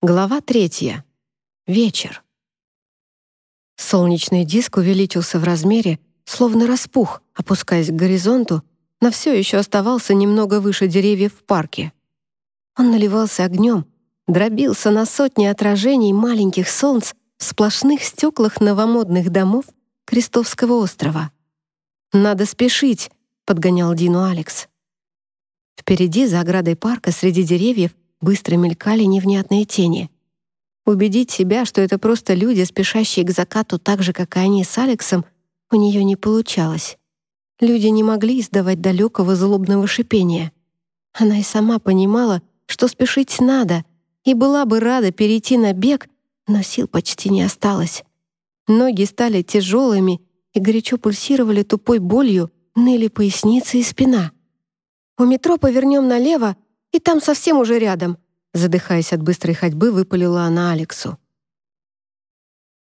Глава третья. Вечер. Солнечный диск увеличился в размере, словно распух, опускаясь к горизонту, но все еще оставался немного выше деревьев в парке. Он наливался огнем, дробился на сотни отражений маленьких солнц в сплошных стеклах новомодных домов Крестовского острова. «Надо спешить», — подгонял Дину Алекс. Впереди, за оградой парка, среди деревьев, быстро мелькали невнятные тени. Убедить себя, что это просто люди, спешащие к закату так же, как и они с Алексом, у нее не получалось. Люди не могли издавать далекого злобного шипения. Она и сама понимала, что спешить надо, и была бы рада перейти на бег, но сил почти не осталось. Ноги стали тяжелыми и горячо пульсировали тупой болью, ныли поясница и спина. «У метро повернем налево, и там совсем уже рядом», задыхаясь от быстрой ходьбы, выпалила она Алексу.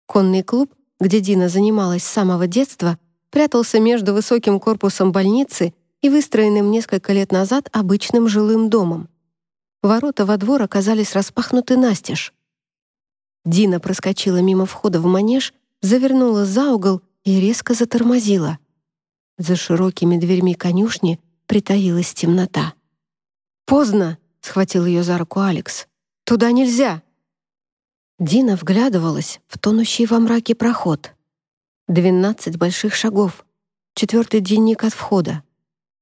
Конный клуб, где Дина занималась с самого детства, прятался между высоким корпусом больницы и выстроенным несколько лет назад обычным жилым домом. Ворота во двор оказались распахнуты настежь. Дина проскочила мимо входа в манеж, завернула за угол и резко затормозила. За широкими дверьми конюшни притаилась темнота. «Поздно!» — схватил ее за руку Алекс. «Туда нельзя!» Дина вглядывалась в тонущий во мраке проход. Двенадцать больших шагов. Четвертый денник от входа.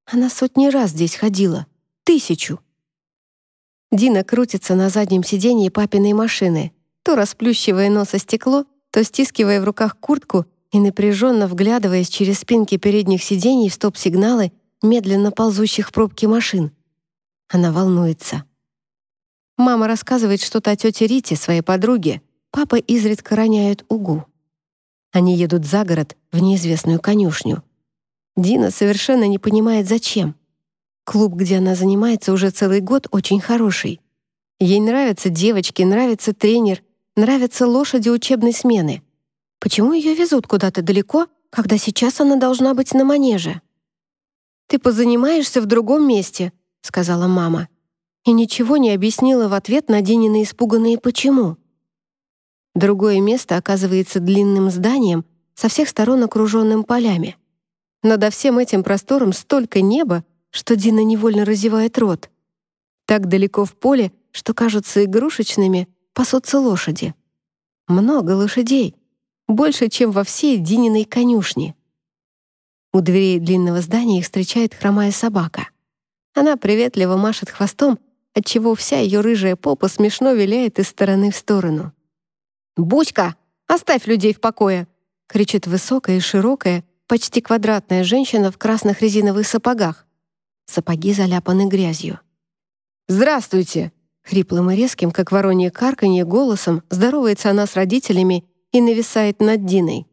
Она сотни раз здесь ходила. Тысячу. Дина крутится на заднем сиденье папиной машины, то расплющивая нос о стекло, то стискивая в руках куртку и напряженно вглядываясь через спинки передних сидений в стоп-сигналы медленно ползущих в пробке машин. Она волнуется. Мама рассказывает что-то о тете Рите, своей подруге. Папа изредка роняет угу. Они едут за город в неизвестную конюшню. Дина совершенно не понимает, зачем. Клуб, где она занимается уже целый год, очень хороший. Ей нравятся девочки, нравится тренер, нравятся лошади учебной смены. Почему ее везут куда-то далеко, когда сейчас она должна быть на манеже? «Ты позанимаешься в другом месте», — сказала мама. И ничего не объяснила в ответ на Динины испуганные «почему?». Другое место оказывается длинным зданием, со всех сторон окруженным полями. Надо всем этим простором столько неба, что Дина невольно разевает рот. Так далеко в поле, что кажутся игрушечными, пасутся лошади. Много лошадей, больше, чем во всей Дининой конюшне. У дверей длинного здания их встречает хромая собака. Она приветливо машет хвостом, отчего вся ее рыжая попа смешно виляет из стороны в сторону. «Буська, оставь людей в покое!» — кричит высокая и широкая, почти квадратная женщина в красных резиновых сапогах. Сапоги заляпаны грязью. «Здравствуйте!» — хриплым и резким, как воронье карканье, голосом здоровается она с родителями и нависает над Диной.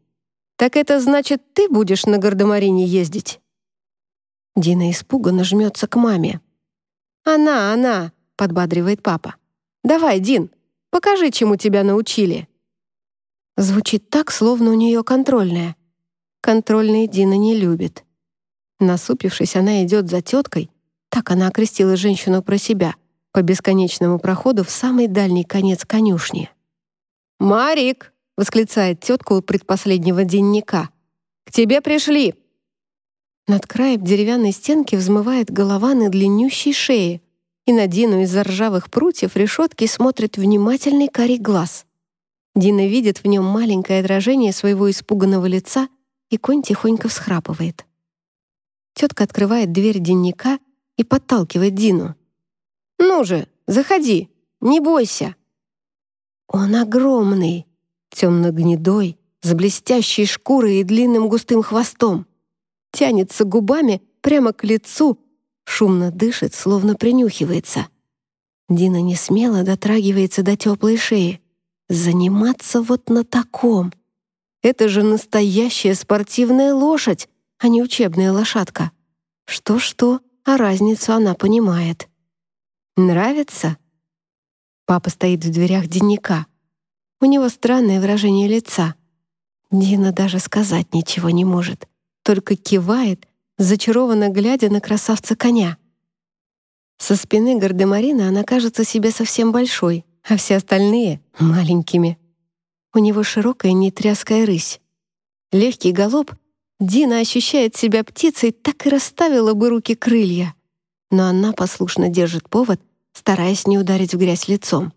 «Так это значит, ты будешь на гардемарине ездить?» Дина испуганно жмется к маме. «Она, она!» — подбадривает папа. «Давай, Дин, покажи, чему тебя научили». Звучит так, словно у нее контрольная. Контрольные Дина не любит. Насупившись, она идет за теткой, так она окрестила женщину про себя, по бесконечному проходу в самый дальний конец конюшни. «Марик!» — восклицает тетка у предпоследнего денника. «К тебе пришли!» Над краем деревянной стенки взмывает голова на длиннющей шее, и на Дину из-за ржавых прутьев решетки смотрит внимательный карий глаз. Дина видит в нем маленькое отражение своего испуганного лица, и конь тихонько всхрапывает. Тетка открывает дверь денника и подталкивает Дину. «Ну же, заходи, не бойся!» Он огромный, темно-гнедой, с блестящей шкурой и длинным густым хвостом тянется губами прямо к лицу, шумно дышит, словно принюхивается. Дина не смело дотрагивается до теплой шеи. Заниматься вот на таком. Это же настоящая спортивная лошадь, а не учебная лошадка. Что-что, а разницу она понимает. Нравится? Папа стоит в дверях денника. У него странное выражение лица. Дина даже сказать ничего не может только кивает, зачарованно глядя на красавца коня. Со спины Гардемарина она кажется себе совсем большой, а все остальные — маленькими. У него широкая нетряская рысь. Легкий галоп, Дина ощущает себя птицей, так и расставила бы руки крылья. Но она послушно держит повод, стараясь не ударить в грязь лицом.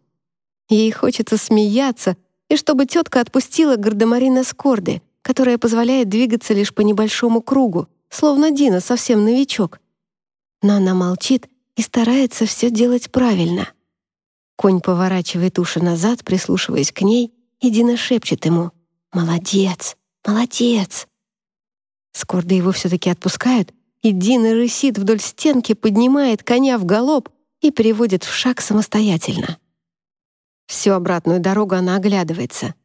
Ей хочется смеяться, и чтобы тетка отпустила гардемарина с корды, которая позволяет двигаться лишь по небольшому кругу, словно Дина совсем новичок. Но она молчит и старается все делать правильно. Конь поворачивает уши назад, прислушиваясь к ней, и Дина шепчет ему «Молодец! Молодец!». Скорда его все-таки отпускают, и Дина рысит вдоль стенки, поднимает коня в галоп и переводит в шаг самостоятельно. Всю обратную дорогу она оглядывается.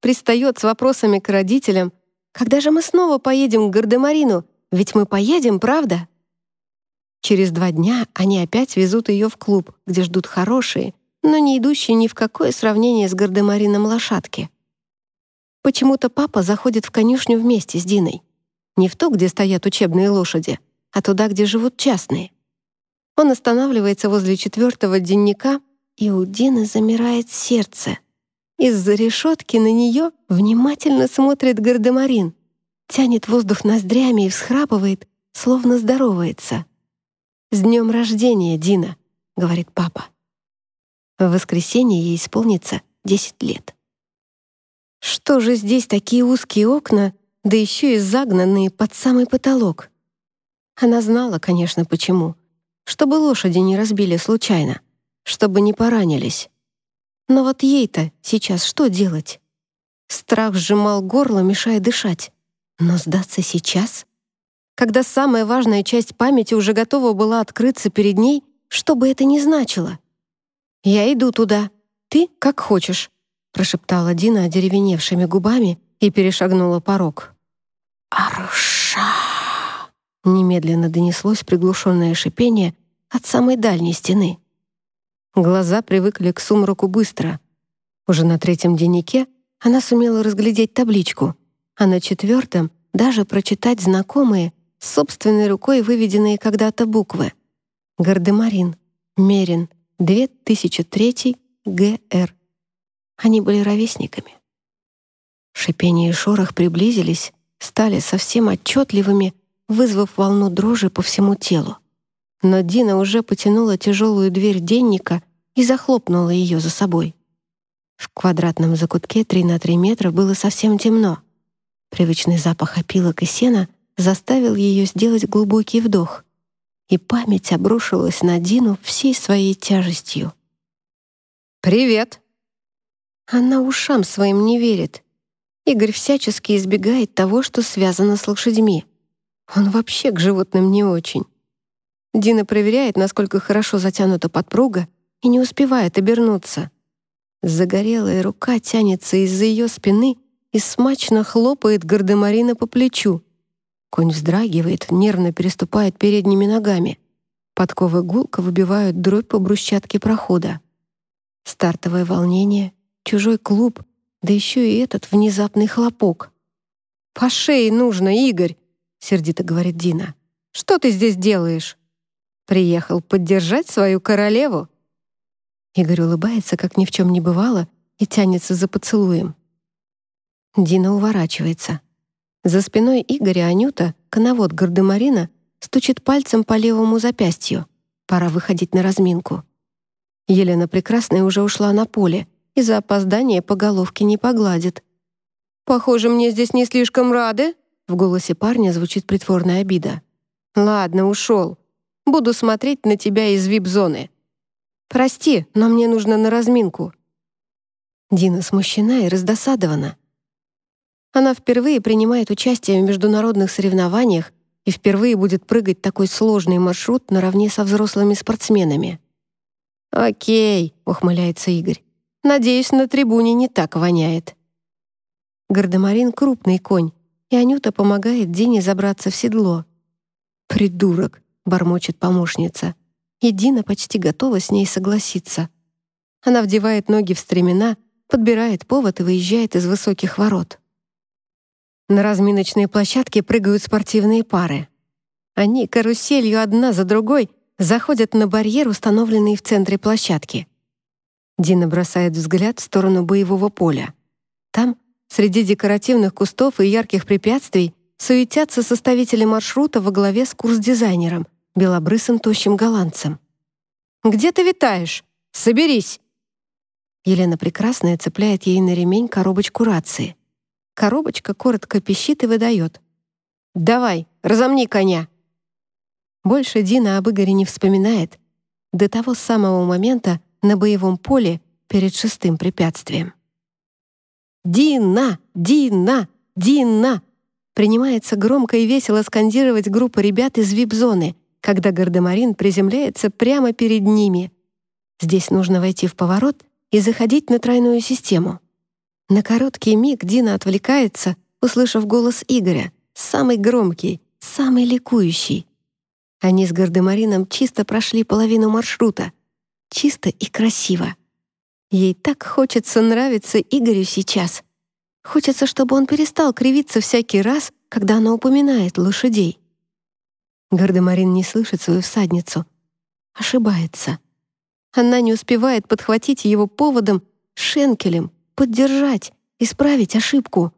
Пристает с вопросами к родителям. «Когда же мы снова поедем к Гардемарину? Ведь мы поедем, правда?» Через два дня они опять везут ее в клуб, где ждут хорошие, но не идущие ни в какое сравнение с Гардемарином лошадки. Почему-то папа заходит в конюшню вместе с Диной. Не в то, где стоят учебные лошади, а туда, где живут частные. Он останавливается возле четвертого денника и у Дины замирает сердце. Из-за решетки на нее внимательно смотрит гардемарин, тянет воздух ноздрями и всхрапывает, словно здоровается. «С днем рождения, Дина!» — говорит папа. В воскресенье ей исполнится 10 лет. Что же здесь такие узкие окна, да еще и загнанные под самый потолок? Она знала, конечно, почему. Чтобы лошади не разбили случайно чтобы не поранились. Но вот ей-то сейчас что делать? Страх сжимал горло, мешая дышать. Но сдаться сейчас? Когда самая важная часть памяти уже готова была открыться перед ней, что бы это ни значило? «Я иду туда. Ты как хочешь», — прошептала Дина одеревеневшими губами и перешагнула порог. «Арша!» Немедленно донеслось приглушенное шипение от самой дальней стены. Глаза привыкли к сумраку быстро. Уже на третьем дневнике она сумела разглядеть табличку, а на четвертом даже прочитать знакомые, собственной рукой выведенные когда-то буквы. Гардемарин, Мерин, 2003 ГР. Они были ровесниками. Шипение и шорох приблизились, стали совсем отчетливыми, вызвав волну дрожи по всему телу но Дина уже потянула тяжелую дверь денника и захлопнула ее за собой. В квадратном закутке 3 на 3 метра было совсем темно. Привычный запах опилок и сена заставил ее сделать глубокий вдох, и память обрушилась на Дину всей своей тяжестью. «Привет!» Она ушам своим не верит. Игорь всячески избегает того, что связано с лошадьми. Он вообще к животным не очень. Дина проверяет, насколько хорошо затянута подпруга, и не успевает обернуться. Загорелая рука тянется из-за ее спины и смачно хлопает гардемарина по плечу. Конь вздрагивает, нервно переступает передними ногами. Подковы гулко выбивают дробь по брусчатке прохода. Стартовое волнение, чужой клуб, да еще и этот внезапный хлопок. «По шее нужно, Игорь!» — сердито говорит Дина. «Что ты здесь делаешь?» Приехал поддержать свою королеву». Игорь улыбается, как ни в чем не бывало, и тянется за поцелуем. Дина уворачивается. За спиной Игоря Анюта, коновод Гардемарина, стучит пальцем по левому запястью. Пора выходить на разминку. Елена Прекрасная уже ушла на поле и за опоздание по головке не погладит. «Похоже, мне здесь не слишком рады», в голосе парня звучит притворная обида. «Ладно, ушел. Буду смотреть на тебя из вип-зоны. Прости, но мне нужно на разминку». Дина смущена и раздосадована. Она впервые принимает участие в международных соревнованиях и впервые будет прыгать такой сложный маршрут наравне со взрослыми спортсменами. «Окей», — ухмыляется Игорь. «Надеюсь, на трибуне не так воняет». Гардемарин — крупный конь, и Анюта помогает Дине забраться в седло. «Придурок!» — бормочет помощница. И Дина почти готова с ней согласиться. Она вдевает ноги в стремена, подбирает повод и выезжает из высоких ворот. На разминочной площадке прыгают спортивные пары. Они каруселью одна за другой заходят на барьер, установленный в центре площадки. Дина бросает взгляд в сторону боевого поля. Там, среди декоративных кустов и ярких препятствий, суетятся составители маршрута во главе с курс-дизайнером, белобрысым тощим голландцем. «Где ты витаешь? Соберись!» Елена Прекрасная цепляет ей на ремень коробочку рации. Коробочка коротко пищит и выдает. «Давай, разомни коня!» Больше Дина об Игоре не вспоминает до того самого момента на боевом поле перед шестым препятствием. «Дина! Дина! Дина!» Принимается громко и весело скандировать группа ребят из вип-зоны, когда гардемарин приземляется прямо перед ними. Здесь нужно войти в поворот и заходить на тройную систему. На короткий миг Дина отвлекается, услышав голос Игоря, самый громкий, самый ликующий. Они с Гардемарином чисто прошли половину маршрута. Чисто и красиво. Ей так хочется нравиться Игорю сейчас. Хочется, чтобы он перестал кривиться всякий раз, когда она упоминает лошадей. Гардемарин не слышит свою всадницу. Ошибается. Она не успевает подхватить его поводом, шенкелем, поддержать, исправить ошибку.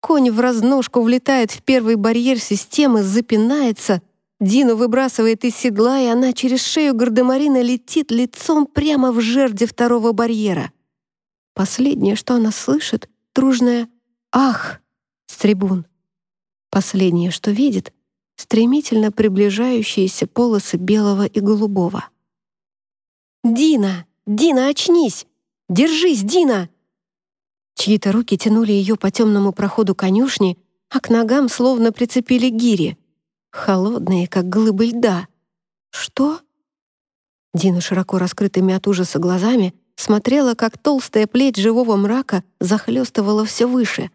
Конь в разножку влетает в первый барьер системы, запинается — Дину выбрасывает из седла, и она через шею гардемарина летит лицом прямо в жерди второго барьера. Последнее, что она слышит, дружное «Ах!» с трибун. Последнее, что видит, стремительно приближающиеся полосы белого и голубого. «Дина! Дина, очнись! Держись, Дина!» Чьи-то руки тянули ее по темному проходу конюшни, а к ногам словно прицепили гири — холодные, как глыбы льда. «Что?» Дина широко раскрытыми от ужаса глазами смотрела, как толстая плеть живого мрака захлестывала все выше,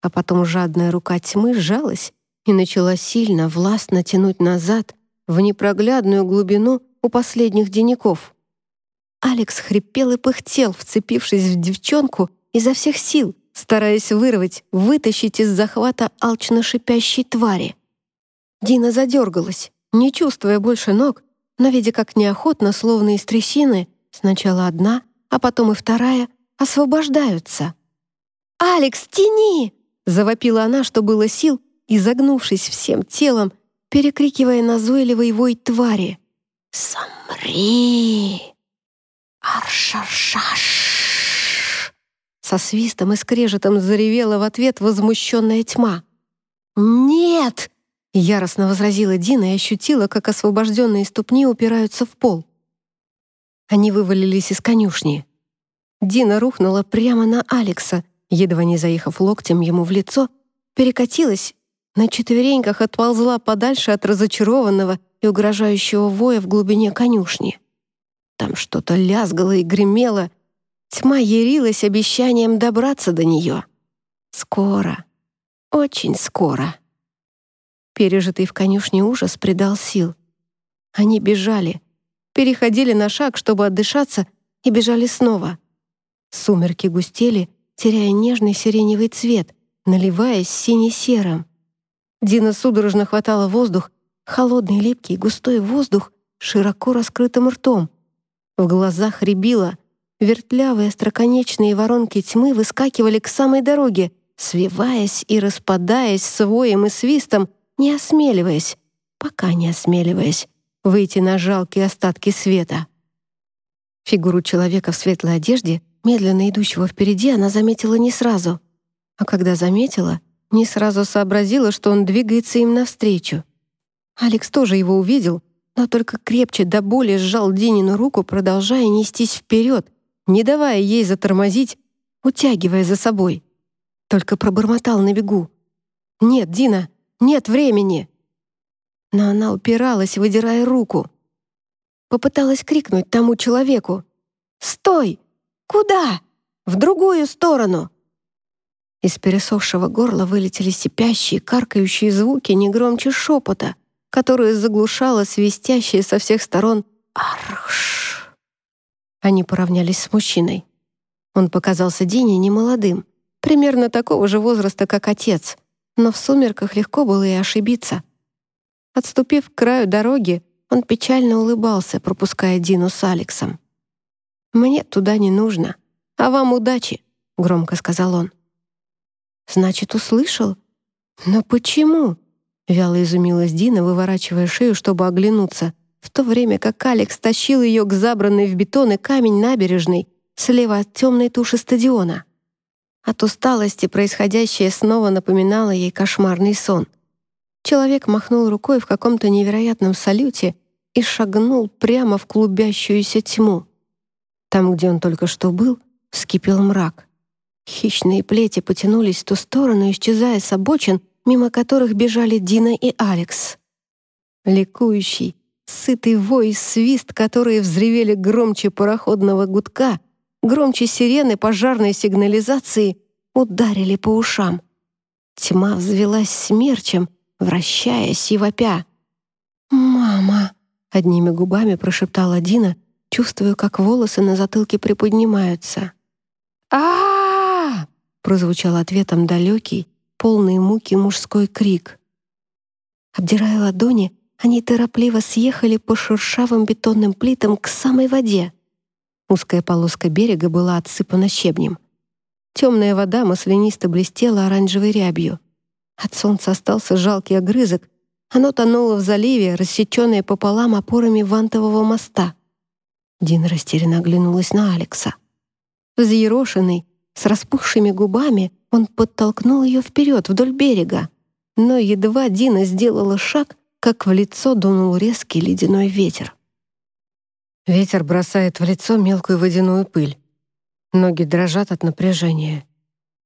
а потом жадная рука тьмы сжалась и начала сильно, властно тянуть назад в непроглядную глубину у последних денников. Алекс хрипел и пыхтел, вцепившись в девчонку изо всех сил, стараясь вырвать, вытащить из захвата алчно шипящей твари. Дина задергалась, не чувствуя больше ног, но видя, как неохотно, словно из трясины, сначала одна, а потом и вторая, освобождаются. «Алекс, тяни!» — завопила она, что было сил, изогнувшись всем телом, перекрикивая назойливый вой твари. «Самри! Аршаршаш!» Со свистом и скрежетом заревела в ответ возмущенная тьма. «Нет!» Яростно возразила Дина и ощутила, как освобожденные ступни упираются в пол. Они вывалились из конюшни. Дина рухнула прямо на Алекса, едва не заехав локтем ему в лицо, перекатилась, на четвереньках отползла подальше от разочарованного и угрожающего воя в глубине конюшни. Там что-то лязгало и гремело. Тьма ярилась обещанием добраться до нее. Скоро, очень скоро. Пережитый в конюшне ужас придал сил. Они бежали, переходили на шаг, чтобы отдышаться, и бежали снова. Сумерки густели, теряя нежный сиреневый цвет, наливаясь сине-серым. Дина судорожно хватала воздух, холодный, липкий, густой воздух широко раскрытым ртом. В глазах рябило, вертлявые остроконечные воронки тьмы выскакивали к самой дороге, свиваясь и распадаясь с воем и свистом, не осмеливаясь, пока не осмеливаясь, выйти на жалкие остатки света. Фигуру человека в светлой одежде, медленно идущего впереди, она заметила не сразу. А когда заметила, не сразу сообразила, что он двигается им навстречу. Алекс тоже его увидел, но только крепче до боли сжал Динину руку, продолжая нестись вперед, не давая ей затормозить, утягивая за собой. Только пробормотал на бегу. «Нет, Дина, нет времени!» Но она упиралась, выдирая руку. Попыталась крикнуть тому человеку. «Стой! Куда? В другую сторону!» Из пересохшего горла вылетели сипящие, каркающие звуки не громче шепота, которое заглушало свистящее со всех сторон «Архш!». Они поравнялись с мужчиной. Он показался Дине немолодым, примерно такого же возраста, как отец — но в сумерках легко было и ошибиться. Отступив к краю дороги, он печально улыбался, пропуская Дину с Алексом. «Мне туда не нужно, а вам удачи», — громко сказал он. «Значит, услышал? Но почему?» — вяло изумилась Дина, выворачивая шею, чтобы оглянуться, в то время как Алекс тащил ее к забранной в бетон и камень набережной слева от темной туши стадиона. От усталости происходящее снова напоминало ей кошмарный сон. Человек махнул рукой в каком-то невероятном салюте и шагнул прямо в клубящуюся тьму. Там, где он только что был, вскипел мрак. Хищные плети потянулись в ту сторону, исчезая с обочин, мимо которых бежали Дина и Алекс. Ликующий, сытый вой и свист, которые взревели громче пароходного гудка, громче сирены пожарной сигнализации, ударили по ушам. Тьма взвелась смерчем, вращаясь и вопя. «Мама!» — одними губами прошептала Дина, чувствуя, как волосы на затылке приподнимаются. а прозвучал ответом далекий, полный муки мужской крик. Обдирая ладони, они торопливо съехали по шершавым бетонным плитам к самой воде. Узкая полоска берега была отсыпана щебнем. Темная вода маслянисто блестела оранжевой рябью. От солнца остался жалкий огрызок. Оно тонуло в заливе, рассеченное пополам опорами вантового моста. Дина растерянно оглянулась на Алекса. Взъерошенный, с распухшими губами, он подтолкнул ее вперед вдоль берега. Но едва Дина сделала шаг, как в лицо дунул резкий ледяной ветер. Ветер бросает в лицо мелкую водяную пыль. Ноги дрожат от напряжения.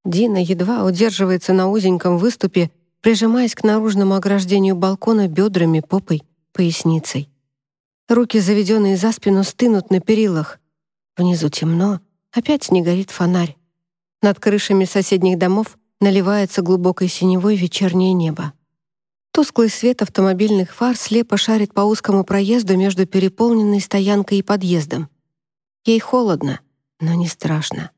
Дина едва удерживается на узеньком выступе, прижимаясь к наружному ограждению балкона бедрами, попой, поясницей. Руки, заведенные за спину, стынут на перилах. Внизу темно, опять не горит фонарь. Над крышами соседних домов наливается глубокой синевой вечернее небо. Тусклый свет автомобильных фар слепо шарит по узкому проезду между переполненной стоянкой и подъездом. Ей холодно, но не страшно.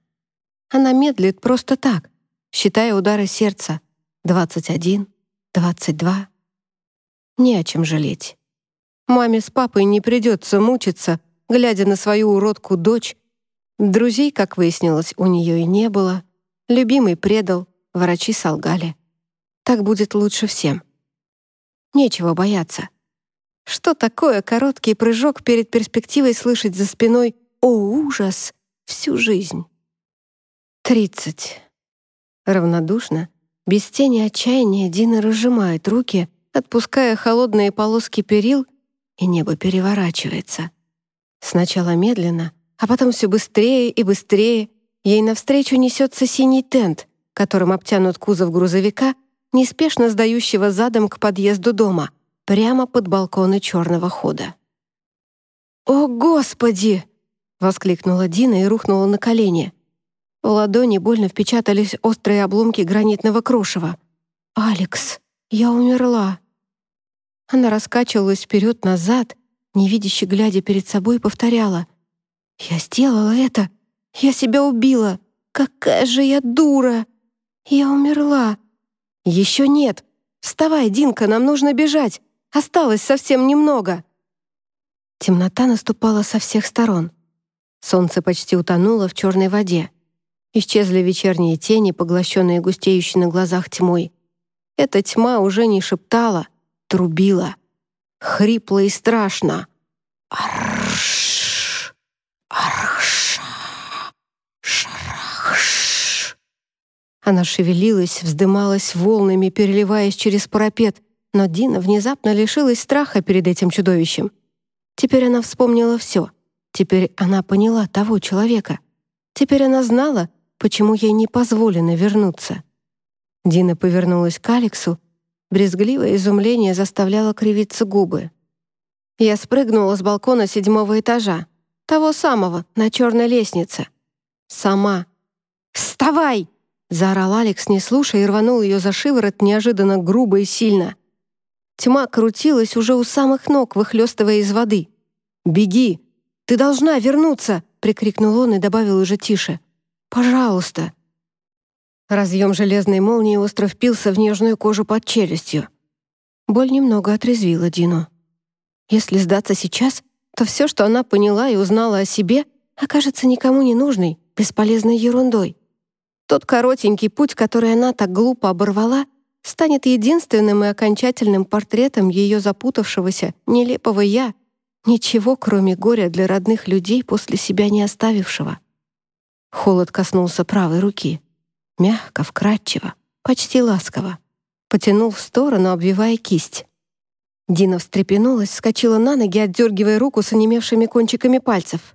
Она медлит просто так, считая удары сердца. 21, 22. Не о чем жалеть. Маме с папой не придется мучиться, глядя на свою уродку дочь, Друзей, как выяснилось, у нее и не было. Любимый предал, врачи солгали. Так будет лучше всем. Нечего бояться. Что такое короткий прыжок перед перспективой слышать за спиной «О, ужас!» всю жизнь? Тридцать. Равнодушно, без тени отчаяния, Дина разжимает руки, отпуская холодные полоски перил, и небо переворачивается. Сначала медленно — а потом все быстрее и быстрее ей навстречу несется синий тент, которым обтянут кузов грузовика, неспешно сдающего задом к подъезду дома, прямо под балконы черного хода. «О, Господи!» — воскликнула Дина и рухнула на колени. В ладони больно впечатались острые обломки гранитного крошева. «Алекс, я умерла!» Она раскачивалась вперед-назад, невидяще глядя перед собой, повторяла. Я сделала это. Я себя убила. Какая же я дура. Я умерла. Еще нет. Вставай, Динка, нам нужно бежать. Осталось совсем немного. Темнота наступала со всех сторон. Солнце почти утонуло в черной воде. Исчезли вечерние тени, поглощенные густеющей на глазах тьмой. Эта тьма уже не шептала, трубила. Хрипло и страшно. Она шевелилась, вздымалась волнами, переливаясь через парапет, но Дина внезапно лишилась страха перед этим чудовищем. Теперь она вспомнила все. Теперь она поняла того человека. Теперь она знала, почему ей не позволено вернуться. Дина повернулась к Алексу. Брезгливое изумление заставляло кривиться губы. Я спрыгнула с балкона седьмого этажа. Того самого, на черной лестнице. Сама. «Вставай!» — заорал Алекс, не слушая, и рванул ее за шиворот неожиданно грубо и сильно. Тьма крутилась уже у самых ног, выхлестывая из воды. «Беги! Ты должна вернуться!» — прикрикнул он и добавил уже тише. «Пожалуйста!» Разъем железной молнии остро впился в нежную кожу под челюстью. Боль немного отрезвила Дину. Если сдаться сейчас, то все, что она поняла и узнала о себе, окажется никому не нужной, бесполезной ерундой. Тот коротенький путь, который она так глупо оборвала, станет единственным и окончательным портретом ее запутавшегося, нелепого «я», ничего, кроме горя для родных людей, после себя не оставившего. Холод коснулся правой руки. Мягко, вкрадчиво, почти ласково. Потянул в сторону, обвивая кисть. Дина встрепенулась, вскочила на ноги, отдергивая руку с онемевшими кончиками пальцев.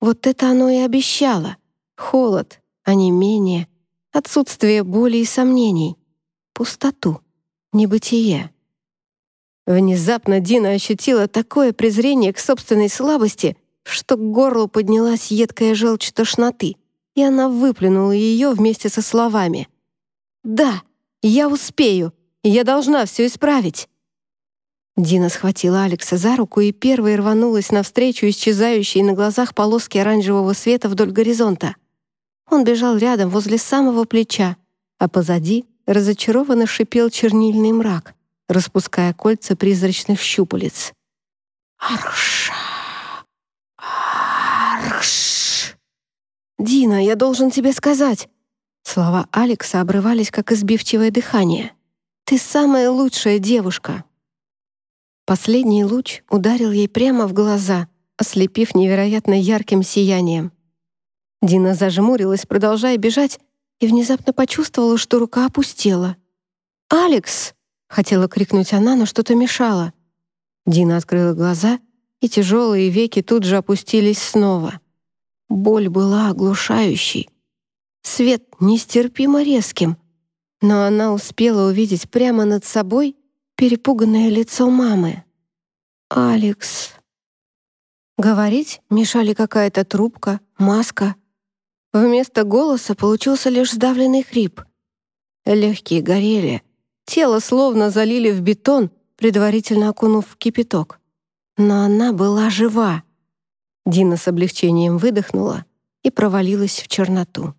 Вот это оно и обещало. Холод, а не менее, отсутствие боли и сомнений, пустоту, небытие. Внезапно Дина ощутила такое презрение к собственной слабости, что к горлу поднялась едкая желчь тошноты, и она выплюнула ее вместе со словами. «Да, я успею, я должна все исправить». Дина схватила Алекса за руку и первой рванулась навстречу исчезающей на глазах полоски оранжевого света вдоль горизонта. Он бежал рядом возле самого плеча, а позади разочарованно шипел чернильный мрак, распуская кольца призрачных щупалец. «Арш! Арш!» «Дина, я должен тебе сказать!» Слова Алекса обрывались, как избивчивое дыхание. «Ты самая лучшая девушка!» Последний луч ударил ей прямо в глаза, ослепив невероятно ярким сиянием. Дина зажмурилась, продолжая бежать, и внезапно почувствовала, что рука опустела. «Алекс!» — хотела крикнуть она, но что-то мешало. Дина открыла глаза, и тяжелые веки тут же опустились снова. Боль была оглушающей. Свет нестерпимо резким, но она успела увидеть прямо над собой перепуганное лицо мамы. «Алекс...» Говорить мешали какая-то трубка, маска — Вместо голоса получился лишь сдавленный хрип. Легкие горели, тело словно залили в бетон, предварительно окунув в кипяток. Но она была жива. Дина с облегчением выдохнула и провалилась в черноту.